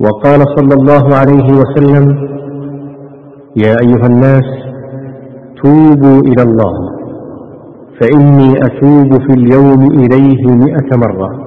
وقال صلى الله عليه وسلم يا أيها الناس توبوا إلى الله فإني أتوب في اليوم إليه مئة مرة.